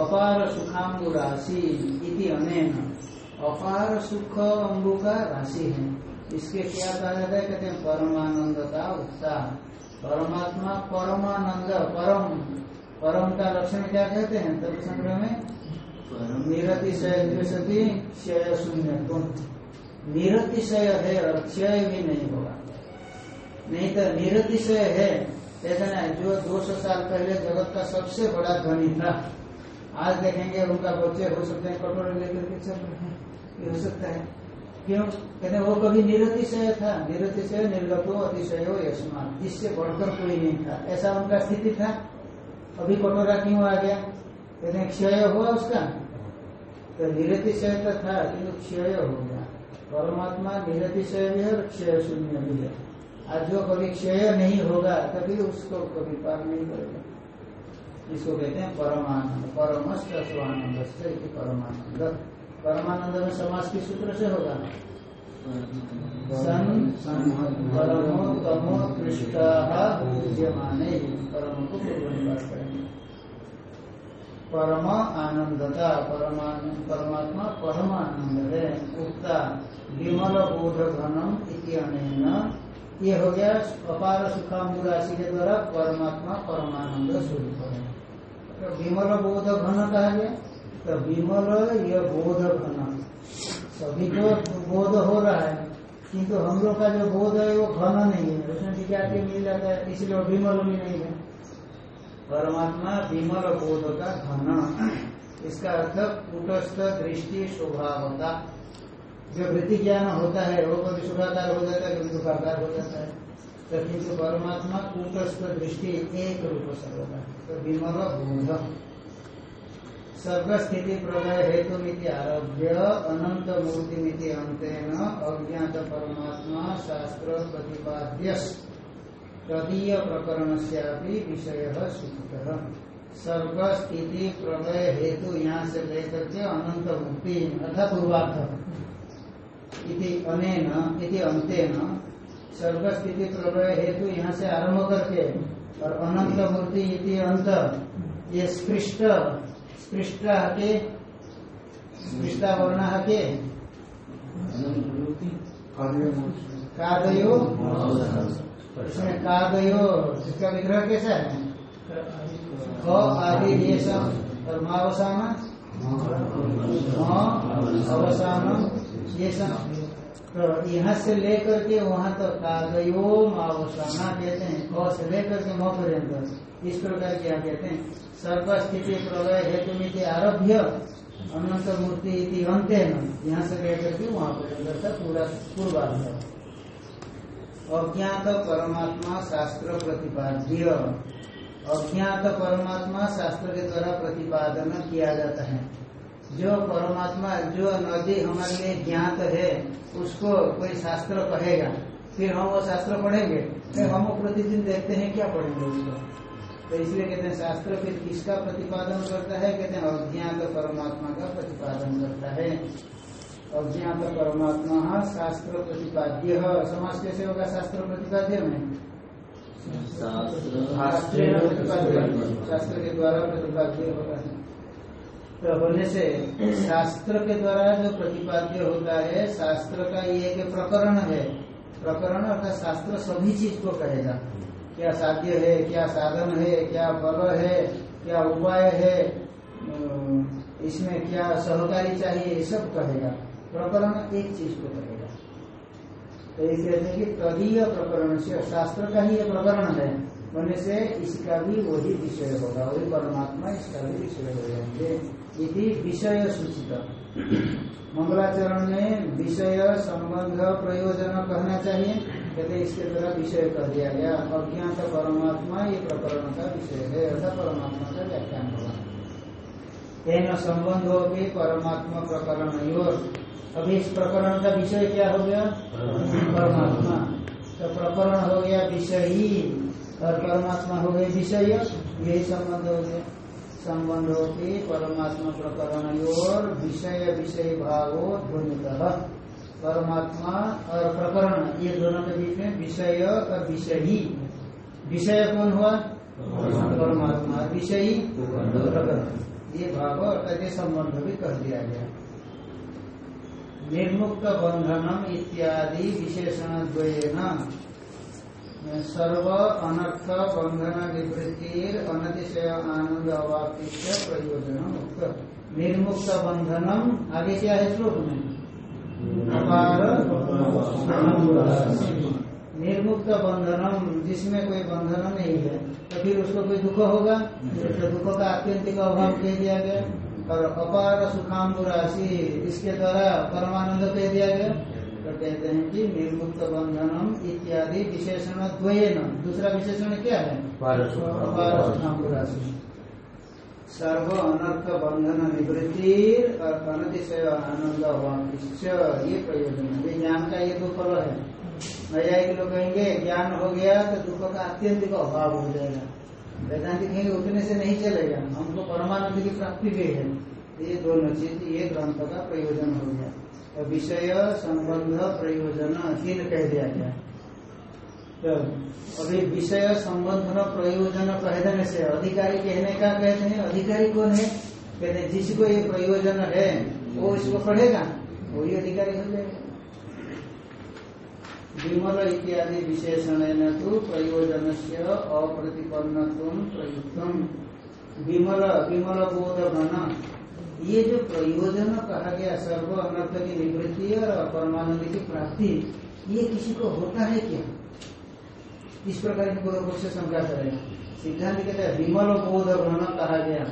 अपार सुखांगु राशि इति अनेन। अपार सुख अंगु का राशि है। इसके क्या कहा जाता है? कहते हैं परमानंद का उत्साह। परमात्मा परमानंद, परम। परम का लक्षण क्या कहते हैं? तब संग्रह में निरतिशय क्षय शून्य निरतिशय है और क्षय भी नहीं होगा। नहीं तो निरतिशय है, ऐसा ना जो 200 साल पहले जगत का सबसे बड़ा धनी था, आज देखेंगे उनका बच्चे हो सकते हैं कटोरे लेकर के चल रहे हैं, ये हो सकता है। क्यों? कहते वो कभी निरतिशय था। निरतिशय, निर्गतो, अतिशय यशमान इससे बढ़कर कोई नहीं था। ऐसा उनका स्थिति था? अभी कटोरा क्यों आ गया? कहते क्षय हुआ उसका। तो निरतिशय तो था किंतु क्षय हो गया। परमात्मा निरतिशय भी है और क्षय शून्य भी है। आज जो कभी क्षय नहीं होगा, तभी उसको कभी पार नहीं करेगा। इसको कहते हैं परमानंद। परमस्त स्वानंद परमानंद। परमानंद में समाज के सूत्र से होगा? सन, परमो, तमो, पृष्ठ पूज्यमाने। परम को पूर्व निवास करेंगे। परम आनंदता, परमात्मा परम आनंद है उक्ता विमल बोध घनम इति अनेन। ये हो गया अपार सुखांबु राशि के द्वारा परमात्मा परमानंद स्वरूप है। तो विमल बोध घन कहा गया? तो विमल यह बोध घन सभी को बोध हो रहा है, किंतु हम लोग का जो बोध है वो घन नहीं है। उसमें विज्ञान मिल जाता है, इसलिए विमल भी नहीं है। परमात्मा विमल बोध का घन इसका अर्थ कुटस्थ दृष्टि स्वभावता जो वृत्ति ज्ञान होता है, वो कभी सुखाकार हो जाता है, कभी दुखाकार हो जाता है। तो किंतु परमात्मा कूटस्थ दृष्टि एक रूप सर्वता तो विमल बोध सर्वस्थिति प्रलय हेतु मिति आरभ्य, अनंत मूर्ति मिति अंतेन, अज्ञात परमात्मा शास्त्र प्रतिपाद्य तदीय प्रकरण से विषय सूचित सर्व स्थिति प्रलय हेतु यहाँ से लेकर के अनंत मुक्ति अर्थात पूर्वार्थ इति अनेन इति अंतेन सर्व स्थिति प्रलय हेतु यहाँ से आरंभ करके और अनंत मूर्ति इति अंत ये स्पृष्ट स्पृष्ट के निष्ठा वर्ण के? कार्य? कादयो इसमें कादयो इसका विग्रह कैसा है? आदि और मावसाना अवसान ये सब तो यहाँ से लेकर के वहाँ तो कागयो मावसाना कहते हैं। क से लेकर के म पर्यंत। इस प्रकार क्या कहते हैं। सर्वस्थिति प्रलय हेतु मिति आरभ्य अनंत मूर्ति इति अंत्य यहाँ से लेकर के वहाँ पर्यंत का पूरा पूर्वार्ध अज्ञात परमात्मा शास्त्र प्रतिपाद्य। अज्ञात परमात्मा शास्त्र के द्वारा प्रतिपादन किया जाता है। जो परमात्मा, जो नदी हमारे लिए ज्ञात है, उसको कोई शास्त्र कहेगा। फिर हम वो शास्त्र पढ़ेंगे? फिर हम वो प्रतिदिन देखते हैं, क्या पढ़ेंगे उसको? तो इसलिए कहते हैं, शास्त्र फिर किसका प्रतिपादन करता है? कहते हैं, अज्ञात परमात्मा का प्रतिपादन करता है। अज्ञात परमात्मा शास्त्र प्रतिपाद्य समाज कैसे होगा शास्त्र प्रतिपाद्य में शास्त्र के द्वारा प्रतिपाद्य होता है। तो होने से शास्त्र के द्वारा जो प्रतिपाद्य होता है, शास्त्र का ये एक प्रकरण है। प्रकरण अर्थात शास्त्र सभी चीज़ को कहेगा। क्या साध्य है, क्या साधन है, क्या फल है, क्या उपाय है इसमें क्या सहकारी चाहिए, ये सब कहेगा। प्रकरण एक चीज़ को कहेगा। तो ये कहते हैं कि तदीय प्रकरण से, शास्त्र का ही ये प्रकरण है होने से इसका भी वही विषय होगा, वही परमात्मा इसका भी विषय हो जाएँगे। यदि विषय सूचित। मंगलाचरण में विषय संबंध प्रयोजन कहना चाहिए। कहते इसके द्वारा विषय कह दिया गया। अज्ञात परमात्मा ये प्रकरण का विषय है, अर्थात परमात्मा का व्याख्यान होगा। संबंधो भी परमात्मा प्रकरण अभी इस प्रकरण का विषय क्या हो गया? परमात्मा। तो प्रकरण हो गया विषयी, और परमात्मा हो गए विषय। यही संबंध हो गया। संबंध हो के परमात्मा प्रकरण और विषय विषय भावो ध्वनित। परमात्मा और प्रकरण, ये दोनों के बीच में विषय और विषयी। विषय कौन हुआ? परमात्मा। विषयी प्रकरण। ये भाव अर्थात संबंध भी कर दिया गया। निर्मुक्त बंधनम इत्यादि विशेषण सर्व अनर्थ बंधन निवृत्तिर अनतिशय आनंद अवाप्ति प्रयोजन मुक्त निर्मुक्त बंधनम आगे क्या है श्लोक में। निर्मुक्त बंधनम जिसमें कोई बंधन नहीं है तो फिर उसको कोई दुख होगा? तो दुख का आत्यंतिक अभाव कह दिया गया। और अपार सुखाम इसके द्वारा परमानंद कह दिया गया। तो कहते हैं कि निर्मुक्त बंधनम इत्यादि विशेषण द्वयन दूसरा विशेषण क्या है? अपार सुखाम सर्व अनर्थ बंधन निवृत्ति और अनतिशय आनंद ये प्रयोजन है। ये ज्ञान का ये दो फल है। नैयायिक लोग कहेंगे ज्ञान हो गया तो दुख का अत्यंत अभाव हो जाएगा। वेदांति कहेंगे उतने से नहीं चलेगा। हमको परमानंद की प्राप्ति भी है। तो ये दोनों चीज़, ये ग्रंथ का प्रयोजन हो गया। तो विषय, संबंध, प्रयोजन तीन कह दिया गया। तो अभी विषय, संबंध प्रयोजन कह देने से अधिकारी कहने का कहते हैं, अधिकारी कौन है? कहते हैं, जिसको ये प्रयोजन है, वो इसको पढ़ेगा। वही अधिकारी हो जाएगा। विमल इत्यादि विशेषण तो प्रयोजन से अप्रतिपन्न प्रयुक्तम। विमल विमल बोध घन ये जो प्रयोजन कहा गया, सर्व अनर्थ की निवृत्ति और परमानंद की प्राप्ति, ये किसी को होता है क्या? इस प्रकार की पूर्व पक्ष शंका करें। सिद्धांत कहते हैं विमल बोध घन कहा गया।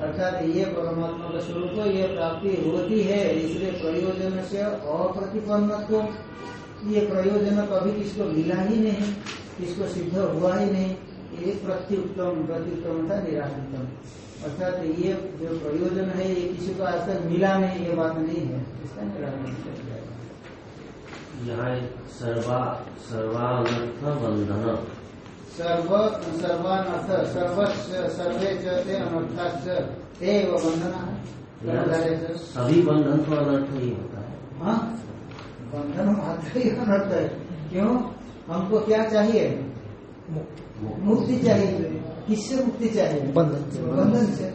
अर्थात ये परमात्मा का स्वरूप, ये प्राप्ति होती है, इसलिए प्रयोजन से अप्रतिपन्न ये प्रयोजन कभी किसको मिला ही नहीं किसको सिद्ध हुआ ही नहीं ये प्रत्युत्तम प्रत्युत्तम था निराकृतम। अर्थात ये जो प्रयोजन है ये किसी को आज तक मिला नहीं ये बात नहीं है। इसका निराकरण यहाँ सर्वा सर्वानर्थ बंधन सर्व सर्वानर्थ सर्व सर्वे च ते अनर्थात् च ते एव बंधना सभी बंधन तो अनर्थ ही होता है। हाँ? बंधन मात्र ही अनर्थ है। क्यों? हमको क्या चाहिए? मुक्ति चाहिए। किससे मुक्ति चाहिए? बंधन से। बंधन से।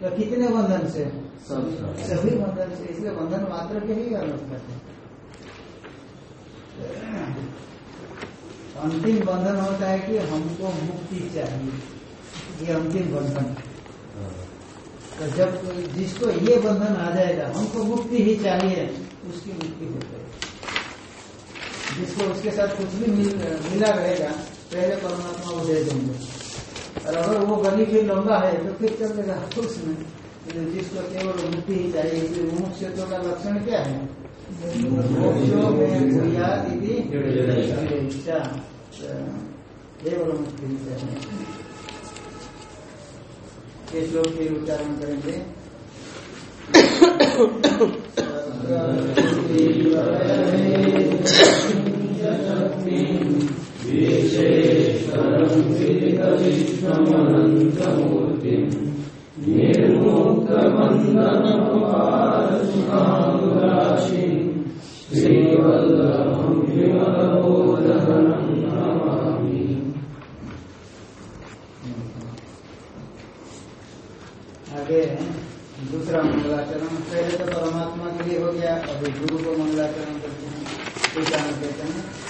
तो कितने बंधन से? सभी बंधन से। इसलिए बंधन मात्र के ही अलग करते हैं। अंतिम बंधन होता है कि हमको मुक्ति चाहिए। ये अंतिम बंधन। तो जब जिसको ये बंधन आ जाएगा हमको मुक्ति ही चाहिए उसकी मुक्ति हो। जाएगी जिसको उसके साथ कुछ भी मिल, मिला रहेगा पहले परमात्मा को दे देंगे। और अगर वो गली फिर लंबा है तो फिर चलेगा उसमें लेकिन जिसको केवल मुक्ति ही चाहिए इसलिए मुमुक्षत्व का लक्षण क्या है? में केवल मुक्ति ही चाहिए। ये श्लोक के उच्चारण करेंगे। पहले तो परमात्मा के लिए हो गया, अभी गुरु को मंगलाचरण करते हैं। कहते हैं।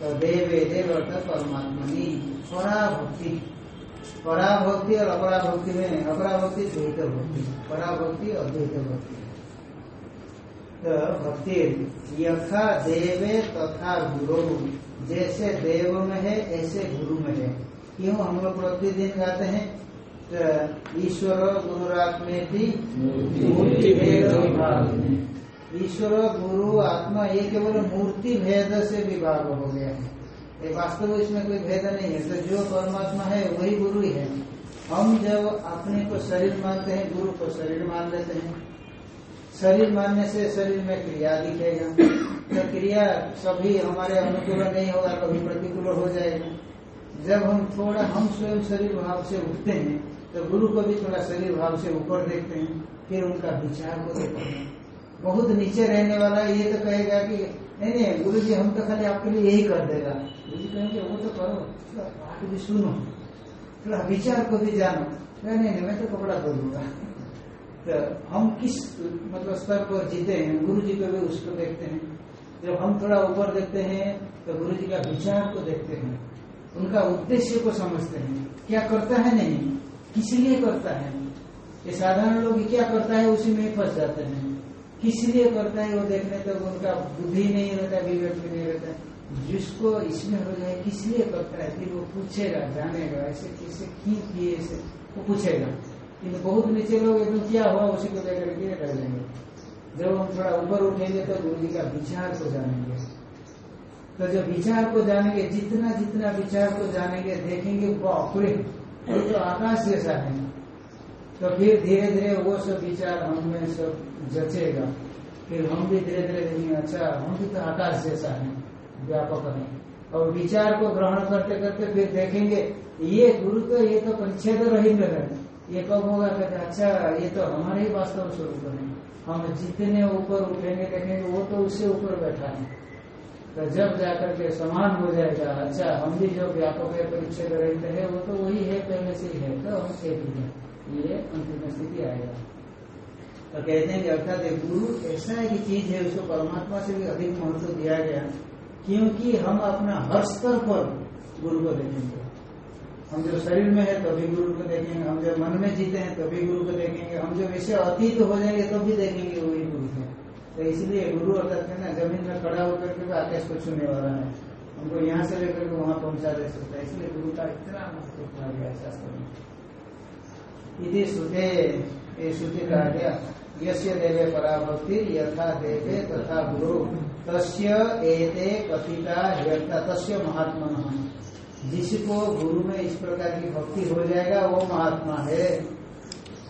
तो देवे अर्थात परमात्मा ही परा भक्ति परा भक्ति और अपरा भक्ति में अपरा भक्ति द्वैत भक्ति परा भक्ति और द्वैत भक्ति तो भक्ति यथा देवे तथा गुरु। जैसे देव में है ऐसे गुरु में है। क्यों हम लोग प्रतिदिन गाते हैं? तो ईश्वर गुरुरात्मे मूर्ति भेद। ईश्वर, गुरु, आत्मा, ये केवल मूर्ति भेद से विभाग हो गया है। वास्तव में इसमें कोई भेद नहीं है। तो जो परमात्मा है, वही गुरु ही है। हम जब अपने को शरीर मानते हैं, गुरु को शरीर मान लेते हैं। शरीर मानने से शरीर में क्रिया दिखेगा। तो क्रिया सभी हमारे अनुकूल नहीं होगा, कभी प्रतिकूल हो जाएगा। जब हम थोड़ा, हम स्वयं शरीर भाव से उठते हैं तो गुरु को भी थोड़ा शरीर भाव से ऊपर देखते हैं, फिर उनका विचार को देखते हैं। बहुत नीचे रहने वाला ये तो कहेगा कि, नहीं नहीं गुरु जी हम तो खाली आपके लिए यही कर देगा। गुरु जी कहेंगे, वो तो करो, थोड़ा बात भी सुनो, थोड़ा विचार को भी जानो। नहीं नहीं मैं तो कपड़ा धो दूँगा तो हम किस मतलब स्तर पर जीते हैं गुरु जी को भी उसको देखते हैं। जब हम थोड़ा ऊपर देखते हैं तो गुरु जी का विचार को देखते हैं। उनका उद्देश्य को समझते हैं। क्या करता है नहीं? किस लिए करता है? ये साधारण लोग क्या करता है, उसी में फंस जाते हैं। किस लिए करता है, वो देखने तो उनका बुद्धि नहीं रहता, विवेक भी नहीं रहता। जिसको इसमें हो जाए, किस लिए करता है, फिर वो पूछेगा, जानेगा, ऐसे किसे की किए ऐसे वो पूछेगा। किन्तु बहुत नीचे लोग एकदम क्या हुआ, उसी को लेकर के रह जाएँगे। जब हम थोड़ा ऊपर उठेंगे तो गुरु जी का विचार को जानेंगे। तो जब विचार को जानेंगे, जितना जितना विचार को जानेंगे, देखेंगे बापरे ये तो आकाश जैसा है। तो फिर धीरे धीरे वो सब विचार हम सब जचेगा। फिर हम भी धीरे धीरे देखेंगे अच्छा हम भी तो आकाश जैसा है, व्यापक है। और विचार को ग्रहण करते करते फिर देखेंगे, ये गुरु तो ये तो परिच्छेद रहित है। ये कब होगा? कहते अच्छा ये तो हमारे ही वास्तव स्वरूप है। हम जितने ऊपर उठेंगे, देखेंगे, वो तो उससे ऊपर बैठा है। तो जब जाकर के समान हो जाएगा अच्छा हम भी जो व्यापक है, परिच्छेद रहित है, वो तो वही है, पहले से ही है तो हम है। ये अंतिम स्थिति आएगा। तो कहते हैं कि अर्थात गुरु ऐसा एक चीज़ है, उसको परमात्मा से भी अधिक महत्व दिया गया, क्योंकि हम अपना हर स्तर पर गुरु को देखेंगे। हम जो शरीर में है, तभी गुरु को देखेंगे। हम जब मन में जीते हैं, तभी गुरु को देखेंगे। हम जब ऐसे अतीत हो जाएँगे तब भी देखेंगे वही गुरु है। तो इसलिए गुरु अर्थात ना, ज़मीन में खड़ा होकर के आकाश को छूने वाला है। हमको यहाँ से लेकर के वहाँ पहुँचा दे सकता है। इसलिए गुरु का इतना महत्व गया शास्त्र में। यदि श्रुते श्रुति कहा गया यस्य देवे पराभक्ति, यथा देवे तथा गुरु। तस्य एते कथिता तस्य महात्मा जिसको गुरु में इस प्रकार की भक्ति हो जाएगा, वो महात्मा है।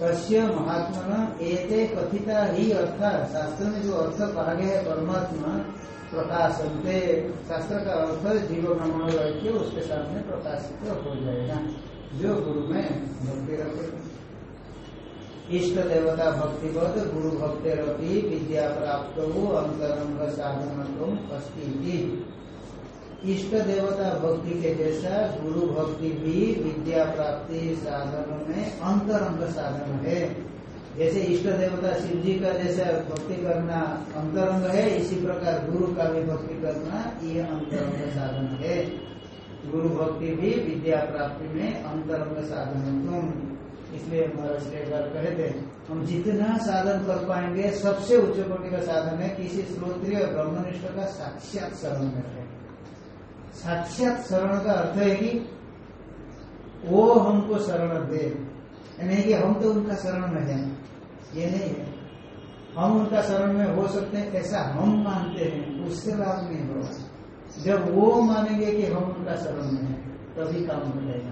कश्य महात्मा एते कथिता ही अर्थ शास्त्र में जो अर्थ कहा गया है, परमात्मा प्रकाशनते। शास्त्र का अर्थ जीव ब्रह्मण उसके सामने प्रकाशित हो जाएगा। जो गुरु में भक्ति रखे इष्ट देवता भक्तिवत गुरु भक्ति विद्या प्राप्त हो, अंतरंग साधन अस्ति इष्ट देवता भक्ति के जैसा गुरु भक्ति भी विद्या प्राप्ति साधन में अंतरंग साधन है। जैसे इष्ट देवता शिव जी का जैसा भक्ति करना अंतरंग है, इसी प्रकार गुरु का भी भक्ति करना ये अंतरंग साधन है। गुरु भक्ति भी विद्या प्राप्ति में अंतरंग साधन इसलिए महाराज कहे थे, हम जितना साधन कर पाएँगे, सबसे उच्च कोटि का साधन है किसी श्रोत्रिय ब्रह्मनिष्ठ का साक्षात शरण है साक्षात शरण का अर्थ है कि वो हमको शरण दे। यानी कि हम तो उनका शरण में है। ये नहीं है। हम उनका शरण में हो सकते हैं, ऐसा हम मानते हैं, उससे लाभ नहीं होगा। जब वो मानेंगे कि हम उनका शरण में है, तभी काम जाएगा।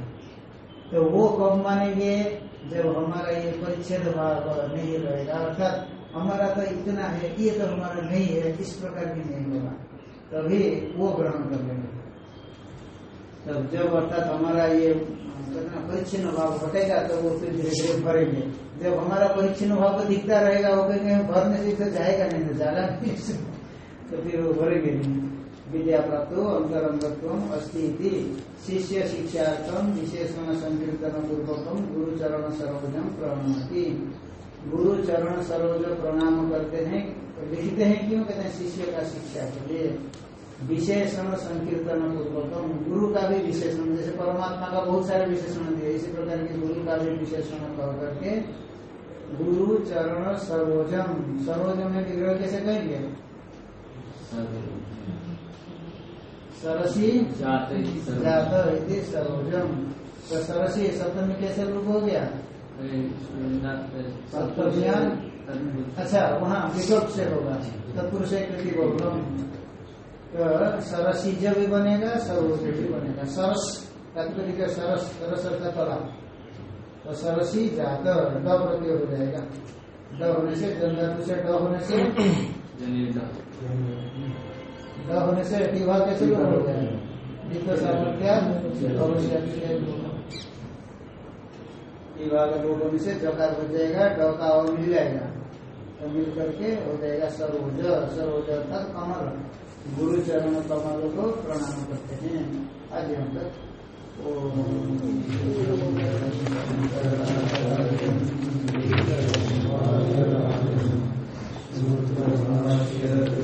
तो वो कब मानेंगे? जब हमारा ये परिच्छेद भाव नहीं रहेगा, अर्थात हमारा तो इतना है ये तो हमारा नहीं है, इस प्रकार की नहीं होगा। तभी वो ग्रहण कर लेंगे। तब जब अर्थात हमारा ये परिच्छिन्न भाव घटेगा तो वो फिर धीरे धीरे भरेंगे। जब हमारा परिच्छिन्न भाव तो दिखता रहेगा, वो कहेंगे, भरने से तो जाएगा नहीं तो नहीं। तो फिर वो भरेंगे नहीं। विद्या प्राप्त अंतरंगत्व अस्ती शिष्य शिक्षार्थम विशेषण संकीर्तन पूर्वकम गुरु चरण सरोजम प्रणमति। गुरु चरण सरोज प्रणाम करते हैं, लिखते हैं क्यों? कहते हैं शिष्य का शिक्षा के लिए। विशेषण संकीर्तन पूर्वकम गुरु का भी विशेषण, जैसे परमात्मा का बहुत सारे विशेषण दिए, इसी प्रकार के गुरु का भी विशेषण कह करके गुरु चरण सरोजम सरोजम में विग्रह कैसे कहेंगे सरसी जात जात सरोजम तो सरसी सप्तम में कैसे रूप हो गया? अच्छा वहाँ विकल्प से होगा। तत्पुरुष कृति बहुलम तो सरसी जब भी बनेगा सरोज भी बनेगा। सरस तात्पर्य का सरस सरस अर्थात कला तो सरसी जात ड प्रत्यय हो जाएगा। ड होने से जन से ड होने से। होने से विवाह कैसे ग्रहण हो गया? जितना सामर्थ्य विवाह का लोग होने से जकार हो जाएगा ड और मिल जाएगा। तो मिल करके हो जाएगा सरोज। सरोज अर्थात कमल। गुरु चरण कमल को प्रणाम करते हैं। आज हम तक ओम।